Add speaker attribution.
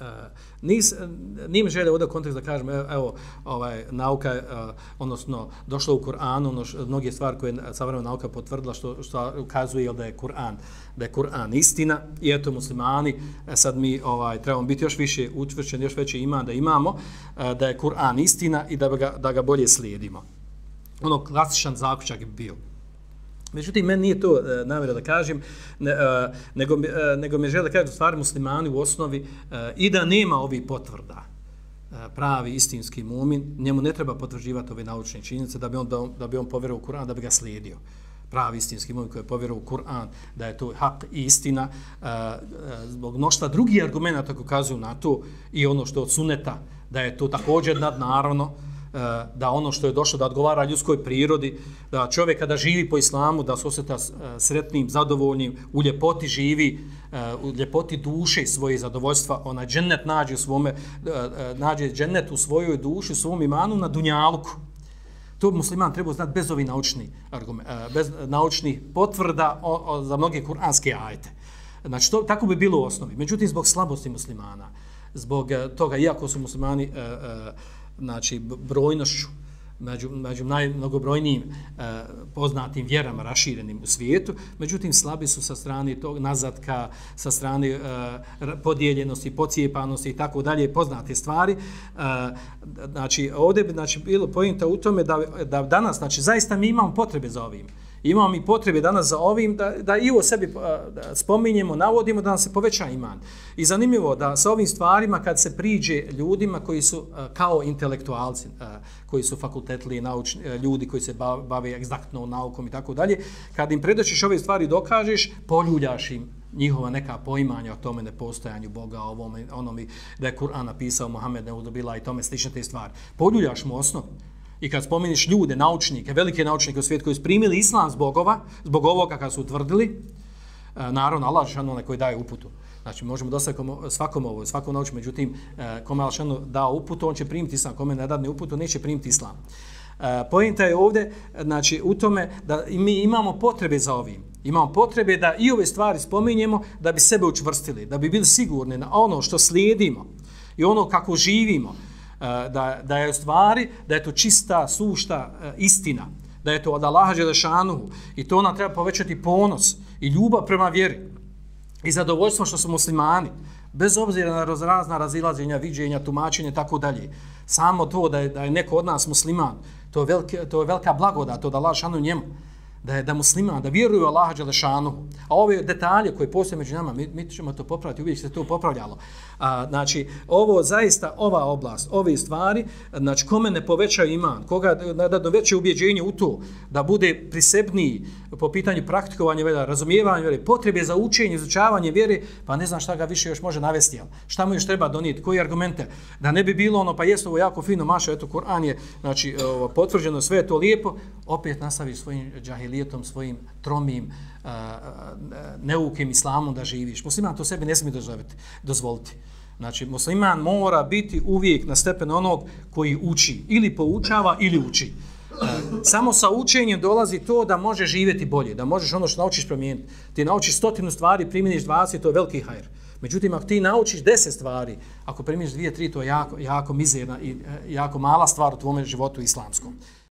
Speaker 1: Uh, nis, nim mi ovdje kontekst da kažem, e, evo, ovaj, nauka, uh, odnosno, došlo u Kur'anu, ono, mnoge stvari koje savremena nauka potvrdila, što, što ukazuje da je Kur'an, da je Kur'an istina, i eto, muslimani, e, sad mi ovaj, trebamo biti još više utvrćeni, još veće iman da imamo, uh, da je Kur'an istina i da ga, da ga bolje slijedimo. Ono, klasičan zaključak bi bio. Međutim, meni nije to e, namjera da kažem, ne, e, nego, e, nego me žele da kažem stvari muslimani u osnovi e, i da nema ovih potvrda e, pravi istinski mumin, njemu ne treba potvrđivati ove naučne činjenice da bi on, da, da bi on povjerao u Kur'an, da bi ga slijedio. Pravi istinski mumin koji je povjerao u Kur'an, da je to hak i istina, e, e, zbog mnoštva drugih argumenta koji ukazuju na to i ono što od suneta, da je to također nadnaravno, naravno, E, da ono što je došlo da odgovara ljudskoj prirodi, da čovjek kada živi po islamu, da se osjeta e, sretnim, zadovoljnim, u ljepoti živi, e, u ljepoti duše svoje zadovoljstva, ona džennet nađe u svome, nađe džennet u svojoj duši, u svom imanu na dunjalku. To musliman treba znati bez ovih naučnih, bez naučnih potvrda o, o, za mnoge kuranske ajete. Znači, to, tako bi bilo u osnovi. Međutim, zbog slabosti muslimana, zbog toga, iako su muslimani uh, uh, znači brojnošću među, među najmnogobrojnijim e, poznatim vjerama raširenim u svijetu, međutim slabi su sa strane tog nazadka, sa strane e, podijeljenosti, pocijepanosti i tako dalje, poznate stvari. E, znači, ovdje bi znači, bilo pojenta u tome da, da danas, znači, zaista mi imamo potrebe za ovim imamo mi potrebe danas za ovim da, da i o sebi da spominjemo, navodimo da nam se poveća iman. I zanimljivo da sa ovim stvarima kad se priđe ljudima koji su kao intelektualci, koji su fakultetli, naučni, ljudi koji se bave egzaktno naukom i tako dalje, kad im predoćiš ove stvari dokažeš, poljuljaš im njihova neka poimanja o tome nepostojanju Boga, o ovome, onome da je Kur'an napisao Mohamed Neudobila i tome slične te stvari. Poljuljaš mu osnovu. I kad spomeniš ljude, naučnike, velike naučnike u svijetu koji su primili islam zbog, ova, zbog ovoga kad su utvrdili, e, naravno Allah Žešanu onaj koji daje uputu. Znači možemo da svakom, svakom ovo, svakom naučiti, međutim, e, kome Allah Žešanu dao uputu, on će primiti islam, kome ne dadne uputu, neće primiti islam. E, Pojenta je ovdje, znači, u tome da mi imamo potrebe za ovim. Imamo potrebe da i ove stvari spominjemo da bi sebe učvrstili, da bi bili sigurni na ono što slijedimo i ono kako živimo, Eh, da, da je stvari, da je to čista, sušta eh, istina, da je to od Allaha Đelešanuhu. I to nam treba povećati ponos i ljubav prema vjeri. I zadovoljstvo što su muslimani, bez obzira na razna razilaženja, viđenja, tumačenja tako dalje. Samo to da je, da je neko od nas musliman, to je, velike, to je velika blagoda, to da Allah njemu da je da musliman, da vjeruju Allaha Đelešanu. A ove detalje koje postoje među nama, mi, mi ćemo to popraviti, uvijek se to popravljalo. A, znači, ovo zaista, ova oblast, ove stvari, znači, kome ne povećaju iman, koga da, da doveće ubjeđenje u to, da bude prisebniji po pitanju praktikovanja vjera, razumijevanja vjere, potrebe za učenje, izučavanje vjere, pa ne znam šta ga više još može navesti. Jel? Šta mu još treba donijeti, koji argumente? Da ne bi bilo ono, pa jest ovo jako fino, maša, eto, Kur'an je znači, e, ovo, potvrđeno, sve je to lijepo, opet nastavi svojim džahilijetom, svojim tromim, uh, neukim islamom da živiš. Musliman to sebi ne smije dozvoliti. dozvoliti. Znači, musliman mora biti uvijek na stepen onog koji uči. Ili poučava, ili uči. Samo sa učenjem dolazi to da možeš živjeti bolje, da možeš ono što naučiš promijeniti. Ti naučiš stotinu stvari, primjeniš 20, to je veliki hajr. Međutim, ako ti naučiš deset stvari, ako primjeniš dvije, tri, to je jako, jako mizerna i e, jako mala stvar u tvome životu islamskom.